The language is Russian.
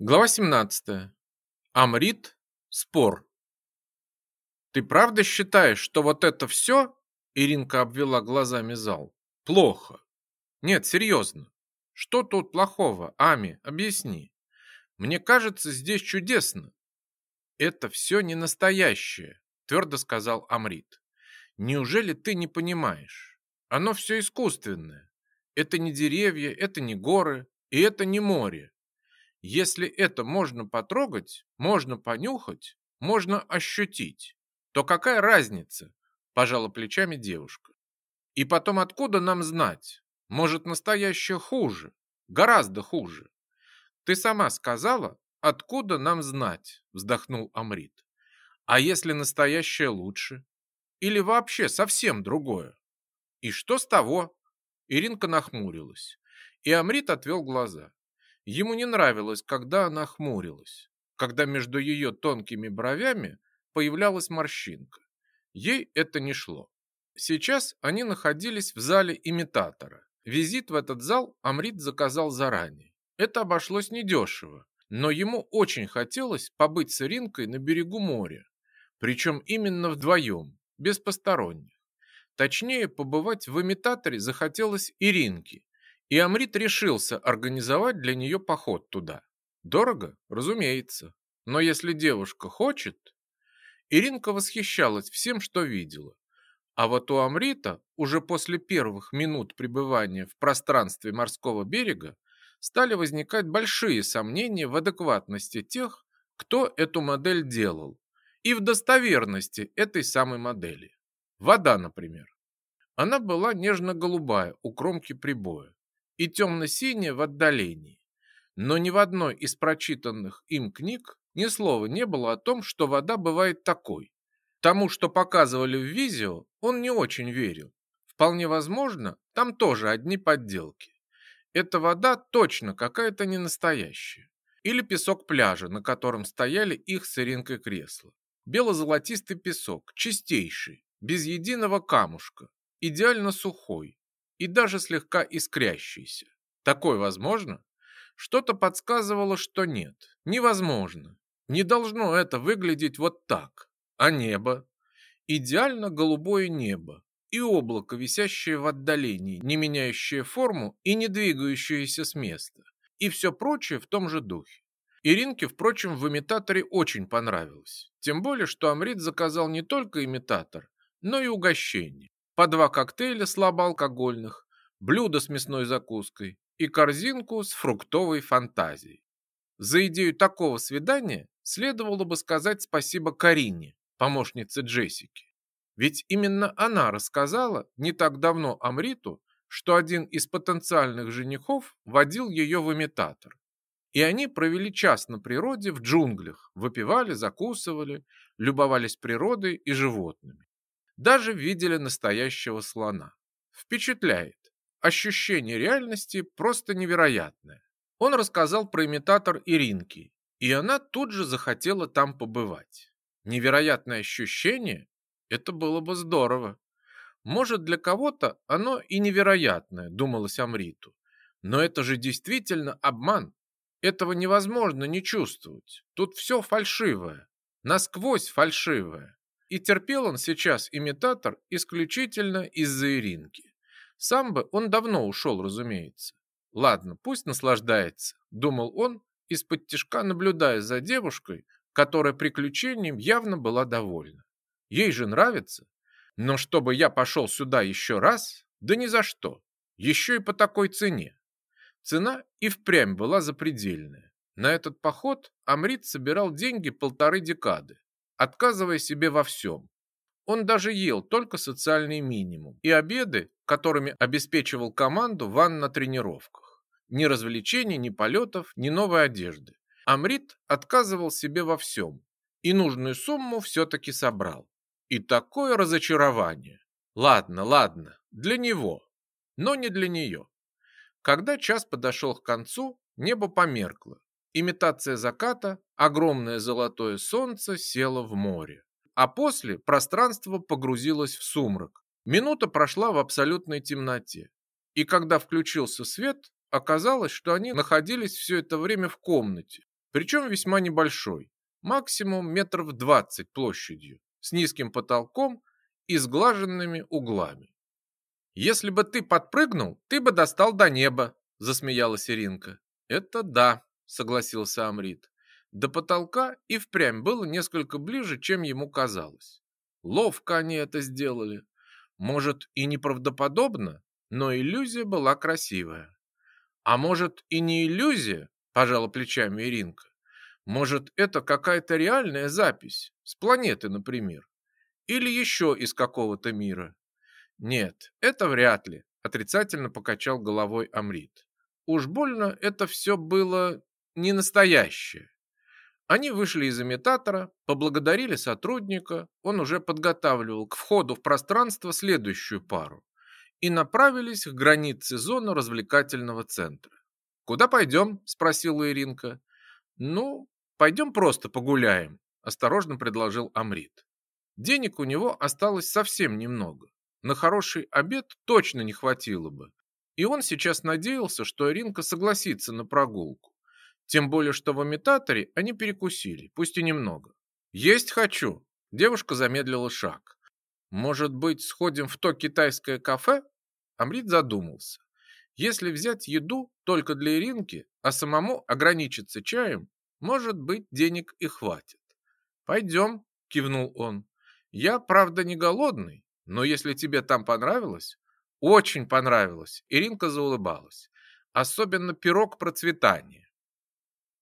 Глава 17. Амрит. Спор. «Ты правда считаешь, что вот это все?» Иринка обвела глазами зал. «Плохо. Нет, серьезно. Что тут плохого, Ами? Объясни. Мне кажется, здесь чудесно». «Это все не настоящее», твердо сказал Амрит. «Неужели ты не понимаешь? Оно все искусственное. Это не деревья, это не горы, и это не море. Если это можно потрогать, можно понюхать, можно ощутить, то какая разница? Пожала плечами девушка. И потом откуда нам знать? Может, настоящее хуже, гораздо хуже. Ты сама сказала, откуда нам знать? Вздохнул Амрит. А если настоящее лучше? Или вообще совсем другое? И что с того? Иринка нахмурилась, и Амрит отвел глаза. Ему не нравилось, когда она хмурилась, когда между ее тонкими бровями появлялась морщинка. Ей это не шло. Сейчас они находились в зале имитатора. Визит в этот зал Амрит заказал заранее. Это обошлось недешево, но ему очень хотелось побыть с Иринкой на берегу моря, причем именно вдвоем, без посторонних. Точнее, побывать в имитаторе захотелось Иринке, и Амрит решился организовать для нее поход туда. Дорого? Разумеется. Но если девушка хочет... Иринка восхищалась всем, что видела. А вот у Амрита уже после первых минут пребывания в пространстве морского берега стали возникать большие сомнения в адекватности тех, кто эту модель делал, и в достоверности этой самой модели. Вода, например. Она была нежно-голубая у кромки прибоя и темно-синяя в отдалении. Но ни в одной из прочитанных им книг ни слова не было о том, что вода бывает такой. Тому, что показывали в видео, он не очень верил. Вполне возможно, там тоже одни подделки. Эта вода точно какая-то не настоящая. Или песок пляжа, на котором стояли их с Иринкой кресла. Бело-золотистый песок, чистейший, без единого камушка, идеально сухой, и даже слегка искрящийся. Такое возможно? Что-то подсказывало, что нет. Невозможно. Не должно это выглядеть вот так. А небо? Идеально голубое небо и облако, висящее в отдалении, не меняющее форму и не двигающееся с места. И все прочее в том же духе. Иринке, впрочем, в имитаторе очень понравилось. Тем более, что Амрит заказал не только имитатор, но и угощение по два коктейля слабоалкогольных, блюдо с мясной закуской и корзинку с фруктовой фантазией. За идею такого свидания следовало бы сказать спасибо Карине, помощнице Джессики. Ведь именно она рассказала не так давно Амриту, что один из потенциальных женихов водил ее в имитатор. И они провели час на природе в джунглях, выпивали, закусывали, любовались природой и животными. Даже видели настоящего слона. Впечатляет. Ощущение реальности просто невероятное. Он рассказал про имитатор Иринки, и она тут же захотела там побывать. Невероятное ощущение? Это было бы здорово. Может, для кого-то оно и невероятное, думалось Амриту. Но это же действительно обман. Этого невозможно не чувствовать. Тут все фальшивое. Насквозь фальшивое. И терпел он сейчас имитатор исключительно из-за Иринки. Сам бы он давно ушел, разумеется. Ладно, пусть наслаждается, думал он, из-под тишка наблюдая за девушкой, которая приключением явно была довольна. Ей же нравится. Но чтобы я пошел сюда еще раз, да ни за что. Еще и по такой цене. Цена и впрямь была запредельная. На этот поход Амрит собирал деньги полторы декады отказывая себе во всем. Он даже ел только социальный минимум и обеды, которыми обеспечивал команду ван на тренировках. Ни развлечений, ни полетов, ни новой одежды. Амрит отказывал себе во всем и нужную сумму все-таки собрал. И такое разочарование. Ладно, ладно, для него, но не для нее. Когда час подошел к концу, небо померкло, Имитация заката, огромное золотое солнце село в море. А после пространство погрузилось в сумрак. Минута прошла в абсолютной темноте. И когда включился свет, оказалось, что они находились все это время в комнате, Причем весьма небольшой, максимум метров двадцать площадью, с низким потолком и сглаженными углами. «Если бы ты подпрыгнул, ты бы достал до неба», – засмеялась Иринка. «Это да», – согласился Амрит. До потолка и впрямь было несколько ближе, чем ему казалось. Ловко они это сделали. Может, и неправдоподобно, но иллюзия была красивая. А может, и не иллюзия, пожала плечами Иринка. Может, это какая-то реальная запись, с планеты, например. Или еще из какого-то мира. Нет, это вряд ли, отрицательно покачал головой Амрит. Уж больно это все было не настоящее. Они вышли из имитатора, поблагодарили сотрудника, он уже подготавливал к входу в пространство следующую пару, и направились к границе зоны развлекательного центра. «Куда пойдем?» – спросила Иринка. «Ну, пойдем просто погуляем», – осторожно предложил Амрит. Денег у него осталось совсем немного. На хороший обед точно не хватило бы. И он сейчас надеялся, что Иринка согласится на прогулку. Тем более, что в имитаторе они перекусили, пусть и немного. «Есть хочу!» Девушка замедлила шаг. «Может быть, сходим в то китайское кафе?» Амрит задумался. Если взять еду только для Иринки, а самому ограничиться чаем, может быть, денег и хватит. «Пойдем», – кивнул он. «Я, правда, не голодный, но если тебе там понравилось...» «Очень понравилось», – Иринка заулыбалась. «Особенно пирог процветания.